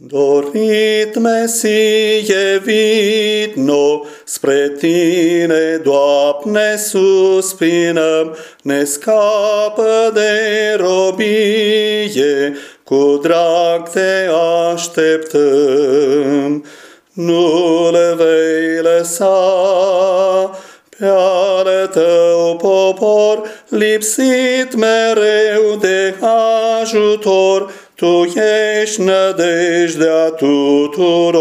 Dorit Mesie vidno, spre Tine, Doamne, suspinăm, ne scapă de robie, cu drag te așteptăm. Nu le vei lăsa pe ale tău popor, lipsit mereu de ajutor, tu ești nădejdea tuturor.